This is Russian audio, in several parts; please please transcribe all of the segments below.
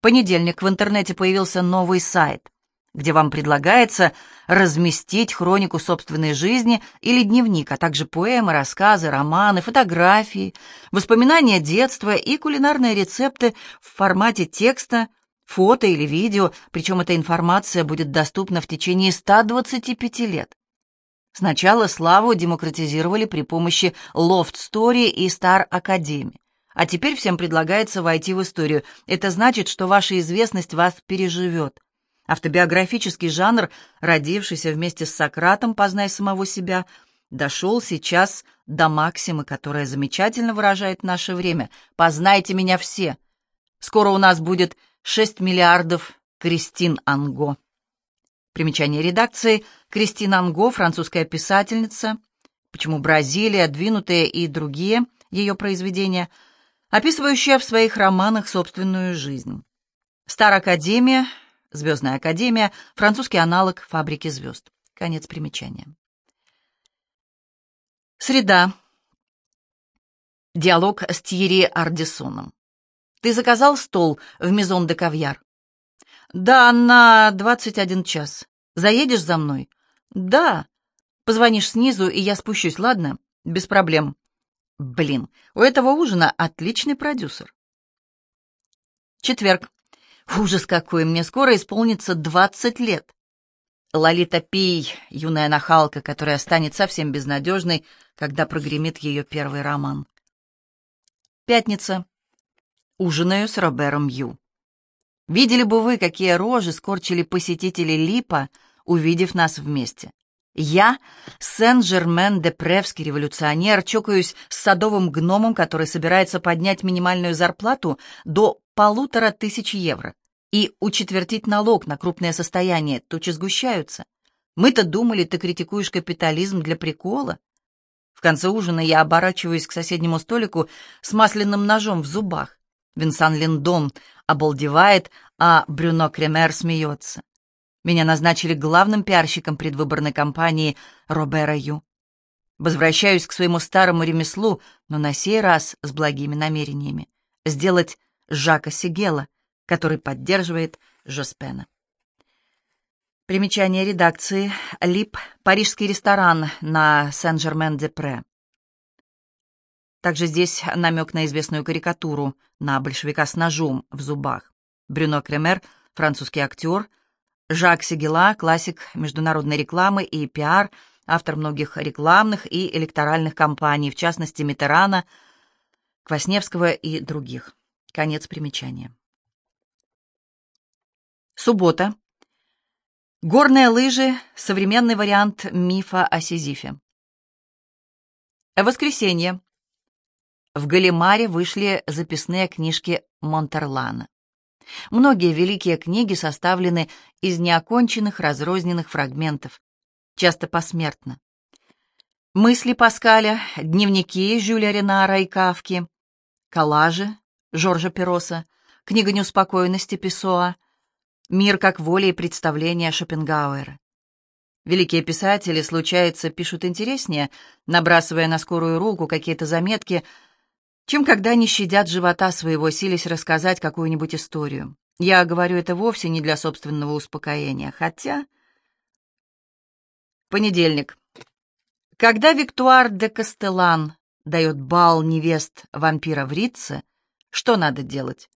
Понедельник в интернете появился новый сайт, где вам предлагается разместить хронику собственной жизни или дневник, а также поэмы, рассказы, романы, фотографии, воспоминания детства и кулинарные рецепты в формате текста, фото или видео, причем эта информация будет доступна в течение 125 лет. Сначала славу демократизировали при помощи Loft Story и Star Academy. А теперь всем предлагается войти в историю. Это значит, что ваша известность вас переживет. Автобиографический жанр, родившийся вместе с Сократом «Познай самого себя», дошел сейчас до максимы, которая замечательно выражает наше время. «Познайте меня все». Скоро у нас будет 6 миллиардов Кристин Анго. Примечание редакции. Кристин Анго, французская писательница. Почему Бразилия, двинутые и другие ее произведения – описывающая в своих романах собственную жизнь. Стар Академия, Звездная Академия, французский аналог Фабрики звезд. Конец примечания. Среда. Диалог с Тьерри Ардисоном. «Ты заказал стол в Мезон де Кавьяр?» «Да, на 21 час. Заедешь за мной?» «Да. Позвонишь снизу, и я спущусь, ладно? Без проблем. Блин, у этого ужина отличный продюсер. Четверг. Ужас какой, мне скоро исполнится 20 лет. Лолита Пий, юная нахалка, которая станет совсем безнадежной, когда прогремит ее первый роман. Пятница. Ужинаю с Робером Ю. Видели бы вы, какие рожи скорчили посетители Липа, увидев нас вместе. Я, Сен-Жермен-де-Превский революционер, чокаюсь с садовым гномом, который собирается поднять минимальную зарплату до полутора тысяч евро и учетвертить налог на крупное состояние, тучи сгущаются. Мы-то думали, ты критикуешь капитализм для прикола. В конце ужина я оборачиваюсь к соседнему столику с масляным ножом в зубах. Винсан Линдон обалдевает, а Брюно Кремер смеется. Меня назначили главным пиарщиком предвыборной кампании Робера Ю. Возвращаюсь к своему старому ремеслу, но на сей раз с благими намерениями. Сделать Жака Сигела, который поддерживает Жоспена. Примечание редакции. Лип. Парижский ресторан на Сен-Жермен-де-Пре. Также здесь намек на известную карикатуру на большевика с ножом в зубах. Брюно Кремер, французский актер, Жак Сигела, классик международной рекламы и пиар, автор многих рекламных и электоральных кампаний, в частности Митерана, Квасневского и других. Конец примечания. Суббота. Горные лыжи — современный вариант мифа о Сизифе. Воскресенье. В Галимаре вышли записные книжки Монтерлана. Многие великие книги составлены из неоконченных разрозненных фрагментов, часто посмертно. Мысли Паскаля, дневники Жюля Ренара и Кавки, коллажи Жоржа Пероса, книга неуспокоенности Песоа, мир как воля и представление Шопенгауэра. Великие писатели, случается, пишут интереснее, набрасывая на скорую руку какие-то заметки – чем когда не щадят живота своего, сились рассказать какую-нибудь историю. Я говорю это вовсе не для собственного успокоения, хотя... Понедельник. Когда Виктуар де Кастелан дает бал невест вампира в Ритце, что надо делать?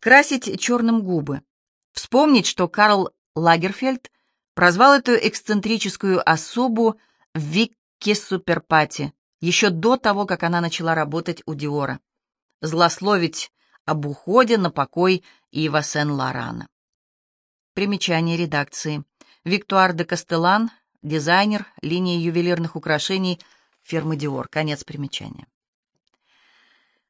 Красить черным губы. Вспомнить, что Карл Лагерфельд прозвал эту эксцентрическую особу Викки Суперпати, еще до того, как она начала работать у Диора. Злословить об уходе на покой Ива Сен-Лорана. Примечание редакции. Виктуар де Кастелан, дизайнер линии ювелирных украшений фирмы Диор. Конец примечания.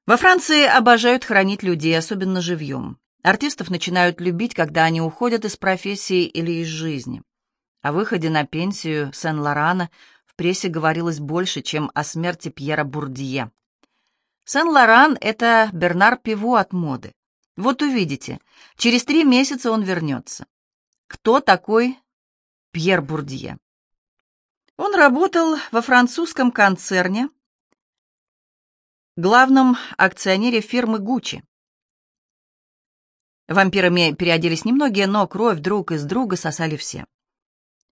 Во Франции обожают хранить людей, особенно живьем. Артистов начинают любить, когда они уходят из профессии или из жизни. О выходе на пенсию Сен-Лорана прессе говорилось больше, чем о смерти Пьера Бурдье. Сен-Лоран — это Бернар Пиву от моды. Вот увидите, через три месяца он вернется. Кто такой Пьер Бурдье? Он работал во французском концерне, главном акционере фирмы Гуччи. Вампирами переоделись немногие, но кровь друг из друга сосали все.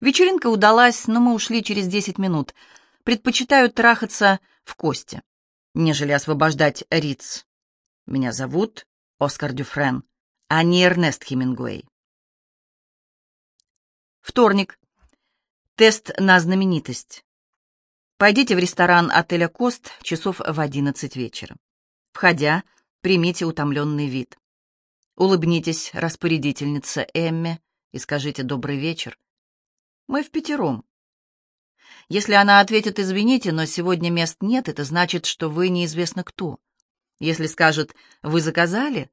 Вечеринка удалась, но мы ушли через десять минут. Предпочитаю трахаться в кости, нежели освобождать Риц. Меня зовут Оскар Дюфрен, а не Эрнест Хемингуэй. Вторник. Тест на знаменитость. Пойдите в ресторан отеля «Кост» часов в одиннадцать вечера. Входя, примите утомленный вид. Улыбнитесь распорядительнице Эмме и скажите «добрый вечер». Мы в пятером. Если она ответит «извините, но сегодня мест нет», это значит, что вы неизвестно кто. Если скажет «вы заказали»,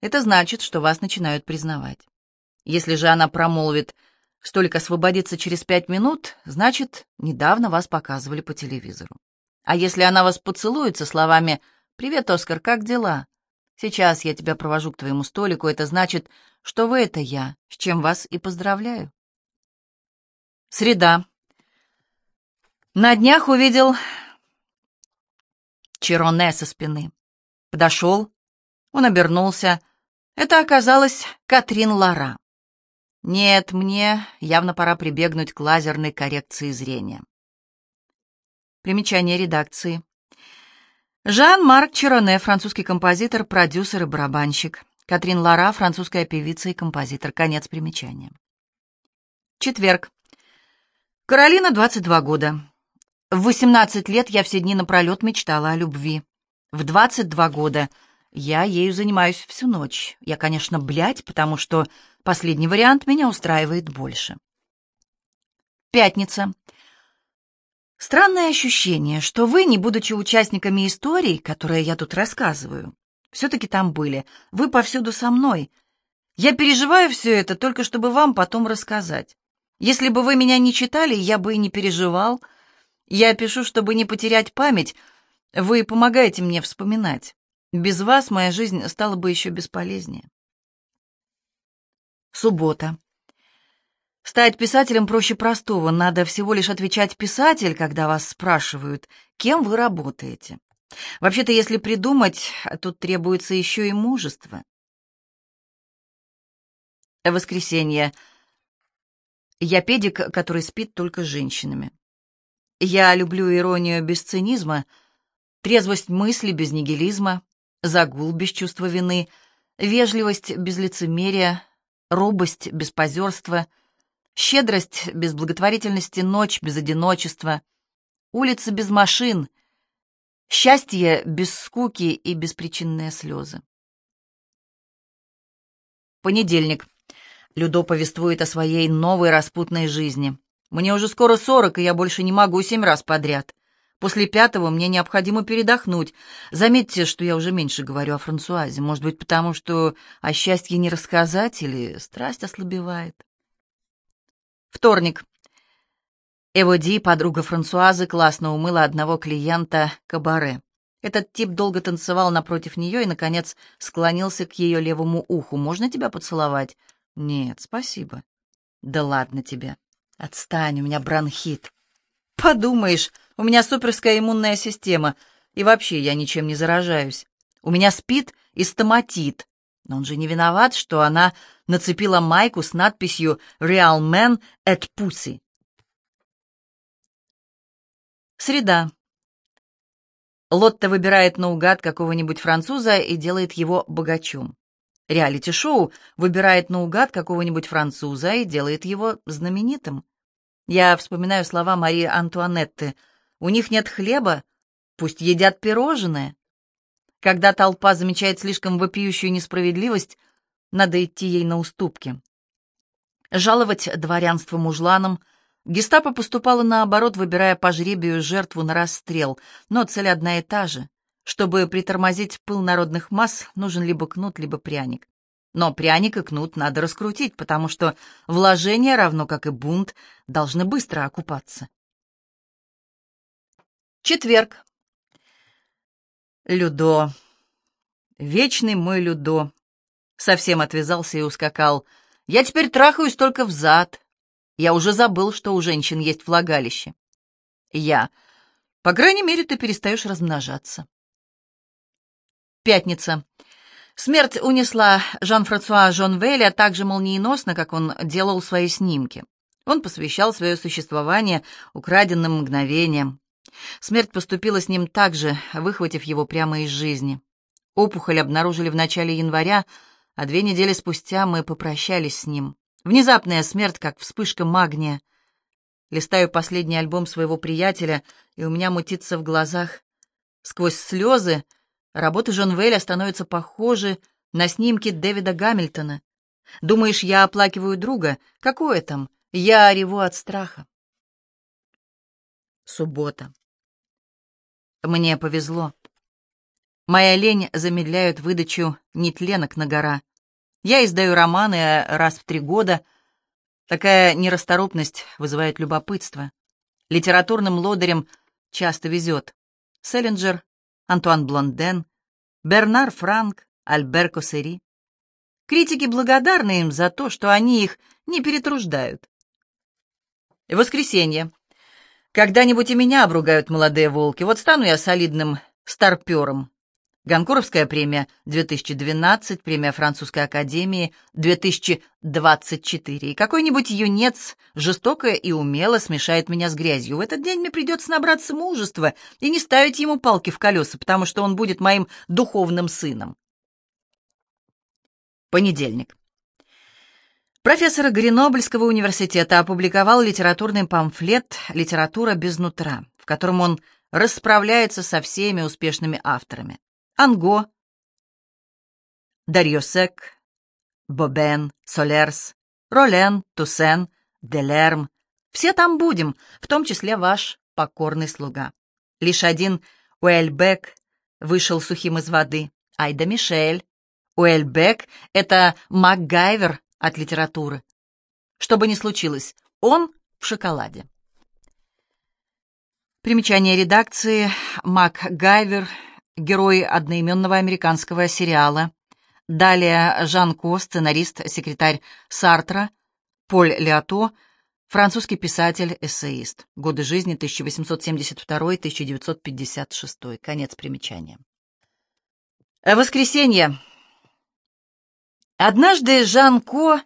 это значит, что вас начинают признавать. Если же она промолвит Столик освободится через пять минут, значит, недавно вас показывали по телевизору. А если она вас поцелует со словами «Привет, Оскар, как дела?» Сейчас я тебя провожу к твоему столику, это значит, что вы — это я, с чем вас и поздравляю. Среда. На днях увидел Чероне со спины. Подошел, он обернулся. Это оказалась Катрин Лара. Нет, мне явно пора прибегнуть к лазерной коррекции зрения. Примечание редакции. Жан-Марк Чироне, французский композитор, продюсер и барабанщик. Катрин Лара, французская певица и композитор. Конец примечания. Четверг. Каролина, 22 года. В 18 лет я все дни напролет мечтала о любви. В 22 года я ею занимаюсь всю ночь. Я, конечно, блядь, потому что Последний вариант меня устраивает больше. Пятница. Странное ощущение, что вы, не будучи участниками истории, которые я тут рассказываю, все-таки там были. Вы повсюду со мной. Я переживаю все это только чтобы вам потом рассказать. Если бы вы меня не читали, я бы и не переживал. Я пишу, чтобы не потерять память. Вы помогаете мне вспоминать. Без вас моя жизнь стала бы еще бесполезнее. Суббота. Стать писателем проще простого. Надо всего лишь отвечать «писатель», когда вас спрашивают, кем вы работаете. Вообще-то, если придумать, тут требуется еще и мужество. Воскресенье. Я педик, который спит только с женщинами. Я люблю иронию без цинизма, трезвость мысли без нигилизма, загул без чувства вины, вежливость без лицемерия, робость без позерства, щедрость без благотворительности, ночь без одиночества, улица без машин, счастье без скуки и беспричинные слезы. Понедельник. Людо повествует о своей новой распутной жизни. Мне уже скоро сорок, и я больше не могу семь раз подряд. После пятого мне необходимо передохнуть. Заметьте, что я уже меньше говорю о Франсуазе. Может быть, потому что о счастье не рассказать или страсть ослабевает. Вторник. Эводи, подруга Франсуазы, классно умыла одного клиента кабаре. Этот тип долго танцевал напротив нее и, наконец, склонился к ее левому уху. «Можно тебя поцеловать?» «Нет, спасибо». «Да ладно тебе. Отстань, у меня бронхит». «Подумаешь, у меня суперская иммунная система, и вообще я ничем не заражаюсь. У меня спит и стоматит. Но он же не виноват, что она нацепила майку с надписью «Real Man at Pussy». Среда. Лотта выбирает наугад какого-нибудь француза и делает его богачом. Реалити-шоу выбирает наугад какого-нибудь француза и делает его знаменитым. Я вспоминаю слова Марии Антуанетты — у них нет хлеба, пусть едят пирожное. Когда толпа замечает слишком вопиющую несправедливость, надо идти ей на уступки. Жаловать дворянство мужланам. Гестапо поступало наоборот, выбирая по жребию жертву на расстрел, но цель одна и та же. Чтобы притормозить пыл народных масс, нужен либо кнут, либо пряник. Но пряник и кнут надо раскрутить, потому что вложения, равно как и бунт, должны быстро окупаться. Четверг. Людо. Вечный мой Людо. Совсем отвязался и ускакал. Я теперь трахаюсь только в зад. Я уже забыл, что у женщин есть влагалище. Я. По крайней мере, ты перестаешь размножаться. Пятница. Смерть унесла Жан-Франсуа Жонвеля так же молниеносно, как он делал свои снимки. Он посвящал свое существование украденным мгновениям. Смерть поступила с ним так же, выхватив его прямо из жизни. Опухоль обнаружили в начале января, а две недели спустя мы попрощались с ним. Внезапная смерть, как вспышка магния. Листаю последний альбом своего приятеля, и у меня мутится в глазах. Сквозь слезы работы Жонвеля становятся похожи на снимки Дэвида Гамильтона. Думаешь, я оплакиваю друга? Какое там? Я реву от страха. Суббота. Мне повезло. Моя лень замедляет выдачу нетленок на гора. Я издаю романы раз в три года. Такая нерасторопность вызывает любопытство. Литературным лодырям часто везет. Селлинджер, Антуан Блонден, Бернар Франк, Альбер Коссери. Критики благодарны им за то, что они их не перетруждают. Воскресенье. Когда-нибудь и меня обругают молодые волки. Вот стану я солидным старпером. Гонкоровская премия 2012, премия Французской академии 2024. И какой-нибудь юнец жестоко и умело смешает меня с грязью. В этот день мне придется набраться мужества и не ставить ему палки в колеса, потому что он будет моим духовным сыном. Понедельник. Профессор Гренобльского университета опубликовал литературный памфлет «Литература без нутра», в котором он расправляется со всеми успешными авторами. Анго, Дарьосек, Бобен, Солерс, Ролен, Туссен, Делерм. Все там будем, в том числе ваш покорный слуга. Лишь один Уэльбек вышел сухим из воды. Айда Мишель. Уэльбек — это МакГайвер от литературы. Что бы ни случилось, он в шоколаде. Примечание редакции МакГайвер — герой одноименного американского сериала. Далее Жан Ко, сценарист, секретарь Сартра, Поль Леото, французский писатель, эссеист. Годы жизни 1872-1956. Конец примечания. Воскресенье. Однажды Жан Ко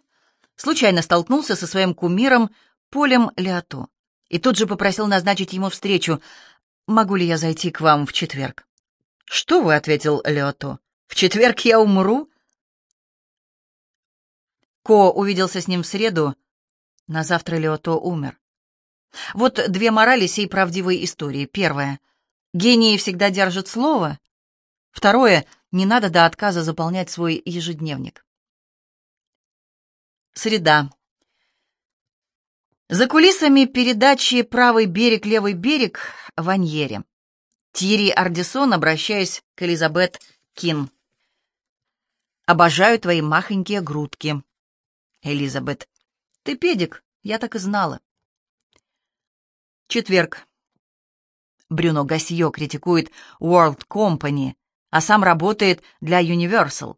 случайно столкнулся со своим кумиром Полем Леото и тут же попросил назначить ему встречу. «Могу ли я зайти к вам в четверг?» «Что вы?» — ответил Леото. «В четверг я умру?» Ко увиделся с ним в среду. На завтра Леото умер. Вот две морали сей правдивой истории. Первое. Гении всегда держат слово. Второе. Не надо до отказа заполнять свой ежедневник. Среда. За кулисами передачи «Правый берег, левый берег» в Аньере. Тири Ардисон, обращаясь к Элизабет Кин. «Обожаю твои махонькие грудки». Элизабет. «Ты педик, я так и знала». Четверг. Брюно Гасье критикует World Company, а сам работает для Universal.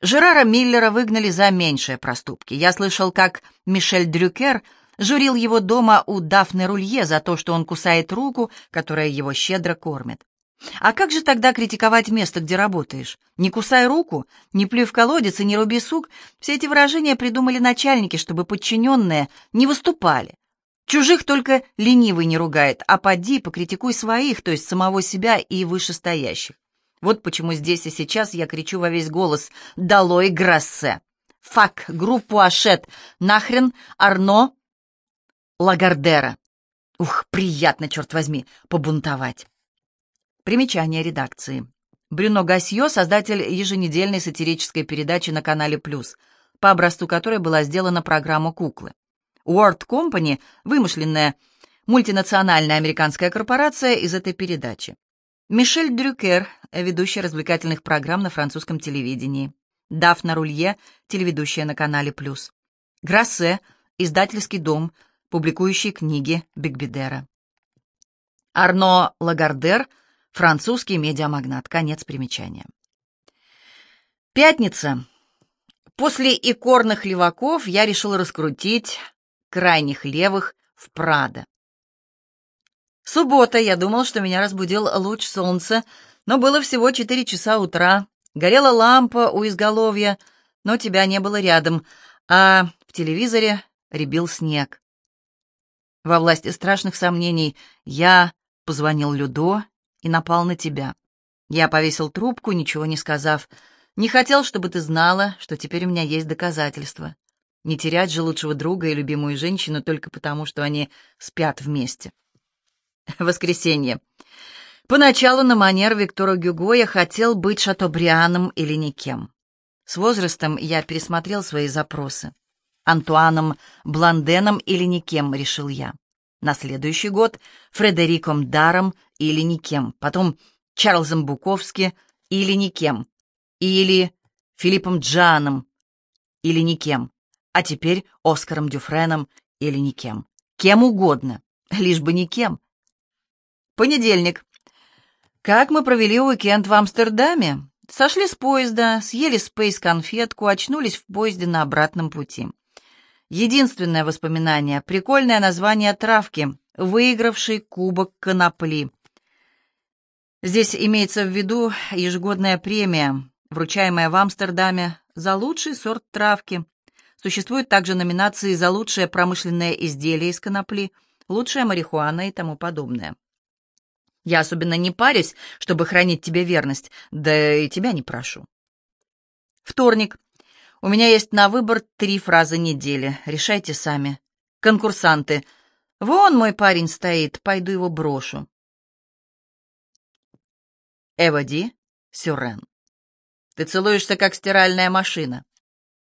Жерара Миллера выгнали за меньшие проступки. Я слышал, как Мишель Дрюкер — журил его дома у Дафны Рулье за то, что он кусает руку, которая его щедро кормит. А как же тогда критиковать место, где работаешь? Не кусай руку, не плюй в колодец и не руби сук. Все эти выражения придумали начальники, чтобы подчиненные не выступали. Чужих только ленивый не ругает, а поди покритикуй своих, то есть самого себя и вышестоящих. Вот почему здесь и сейчас я кричу во весь голос «Долой Грассе!» «Фак! Группу Ашет! Нахрен! Арно! Лагардера. Ух, приятно, черт возьми, побунтовать. Примечание редакции. Брюно Гасье, создатель еженедельной сатирической передачи на канале «Плюс», по образцу которой была сделана программа «Куклы». Word Company — вымышленная мультинациональная американская корпорация из этой передачи. Мишель Дрюкер, ведущий развлекательных программ на французском телевидении. Дафна Рулье, телеведущая на канале «Плюс». Грассе, издательский дом, публикующий книги Бигбидера. Арно Лагардер, французский медиамагнат. Конец примечания. Пятница. После икорных леваков я решил раскрутить крайних левых в Прадо. Суббота. Я думал, что меня разбудил луч солнца, но было всего 4 часа утра. Горела лампа у изголовья, но тебя не было рядом, а в телевизоре рябил снег. Во власти страшных сомнений я позвонил Людо и напал на тебя. Я повесил трубку, ничего не сказав. Не хотел, чтобы ты знала, что теперь у меня есть доказательства. Не терять же лучшего друга и любимую женщину только потому, что они спят вместе. Воскресенье. Поначалу на манер Виктора Гюго я хотел быть Шатобрианом или никем. С возрастом я пересмотрел свои запросы. Антуаном Бланденом или никем, решил я. На следующий год Фредериком Даром или никем. Потом Чарльзом Буковски или никем. Или Филиппом Джаном или никем. А теперь Оскаром Дюфреном или никем. Кем угодно, лишь бы никем. Понедельник. Как мы провели уикенд в Амстердаме? Сошли с поезда, съели спейс-конфетку, очнулись в поезде на обратном пути. Единственное воспоминание — прикольное название травки, выигравший кубок конопли. Здесь имеется в виду ежегодная премия, вручаемая в Амстердаме за лучший сорт травки. Существуют также номинации за лучшее промышленное изделие из конопли, лучшая марихуана и тому подобное. Я особенно не парюсь, чтобы хранить тебе верность, да и тебя не прошу. Вторник. У меня есть на выбор три фразы недели. Решайте сами. Конкурсанты. Вон мой парень стоит, пойду его брошу. Эводи Сюрен. Ты целуешься, как стиральная машина.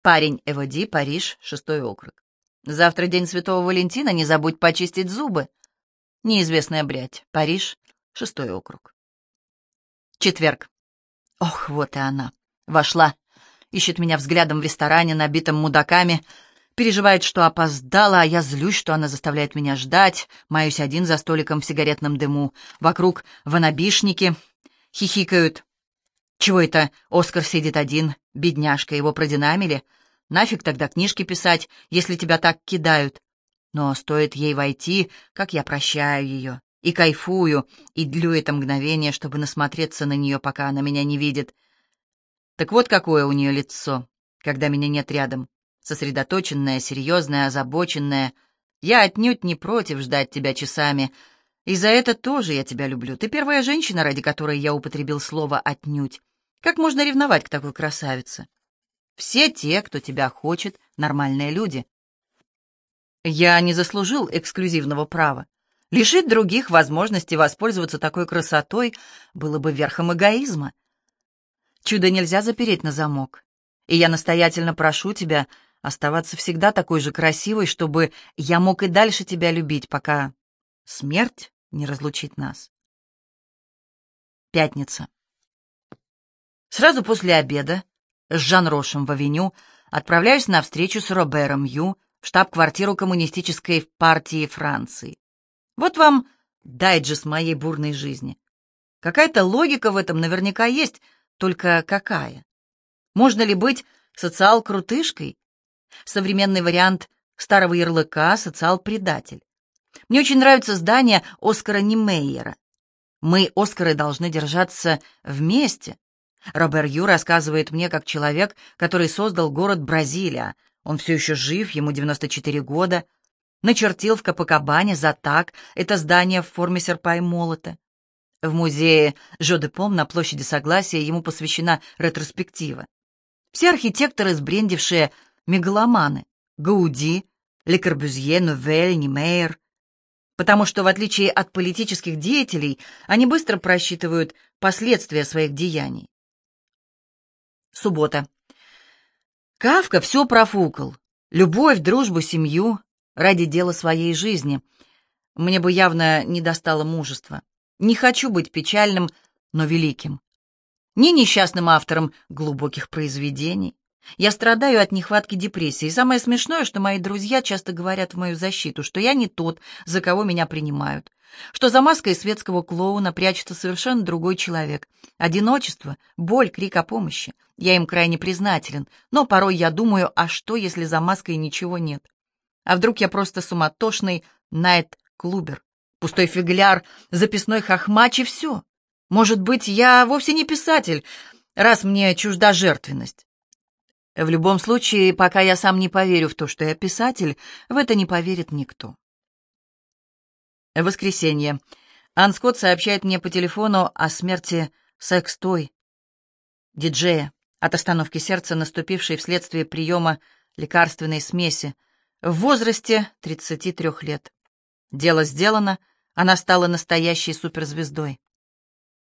Парень Эводи, Париж, шестой округ. Завтра день Святого Валентина, не забудь почистить зубы. Неизвестная блядь. Париж, шестой округ. Четверг. Ох, вот и она. Вошла. Ищет меня взглядом в ресторане, набитом мудаками. Переживает, что опоздала, а я злюсь, что она заставляет меня ждать. Маюсь один за столиком в сигаретном дыму. Вокруг ванабишники хихикают. Чего это Оскар сидит один, бедняжка, его продинамили? Нафиг тогда книжки писать, если тебя так кидают? Но стоит ей войти, как я прощаю ее и кайфую, и длю это мгновение, чтобы насмотреться на нее, пока она меня не видит. Так вот какое у нее лицо, когда меня нет рядом. Сосредоточенное, серьезное, озабоченное. Я отнюдь не против ждать тебя часами. И за это тоже я тебя люблю. Ты первая женщина, ради которой я употребил слово «отнюдь». Как можно ревновать к такой красавице? Все те, кто тебя хочет, нормальные люди. Я не заслужил эксклюзивного права. Лишить других возможности воспользоваться такой красотой было бы верхом эгоизма. Чудо нельзя запереть на замок. И я настоятельно прошу тебя оставаться всегда такой же красивой, чтобы я мог и дальше тебя любить, пока смерть не разлучит нас. Пятница. Сразу после обеда с Жан Рошем в авеню отправляюсь на встречу с Робером Ю в штаб-квартиру коммунистической партии Франции. Вот вам дайджест моей бурной жизни. Какая-то логика в этом наверняка есть, только какая? Можно ли быть социал-крутышкой? Современный вариант старого ярлыка «социал-предатель». Мне очень нравится здание Оскара Немейера. Мы, Оскары, должны держаться вместе. Робер Ю рассказывает мне как человек, который создал город Бразилия. Он все еще жив, ему 94 года начертил в Капакабане за так это здание в форме серпа и молота. В музее Жо-де-Пом на площади Согласия ему посвящена ретроспектива. Все архитекторы, сбрендившие мегаломаны, Гауди, Ле Корбюзье, Новель, Немейер, потому что, в отличие от политических деятелей, они быстро просчитывают последствия своих деяний. Суббота. Кавка все профукал. Любовь, дружбу, семью, ради дела своей жизни. Мне бы явно не достало мужества. Не хочу быть печальным, но великим. Не несчастным автором глубоких произведений. Я страдаю от нехватки депрессии. Самое смешное, что мои друзья часто говорят в мою защиту, что я не тот, за кого меня принимают. Что за маской светского клоуна прячется совершенно другой человек. Одиночество, боль, крик о помощи. Я им крайне признателен, но порой я думаю, а что, если за маской ничего нет? А вдруг я просто суматошный найт-клубер, пустой фигляр, записной хохмач и все? Может быть, я вовсе не писатель, раз мне чужда жертвенность. В любом случае, пока я сам не поверю в то, что я писатель, в это не поверит никто. Воскресенье. Ан Скотт сообщает мне по телефону о смерти секс-той, диджея, от остановки сердца, наступившей вследствие приема лекарственной смеси, в возрасте 33 лет. Дело сделано, она стала настоящей суперзвездой.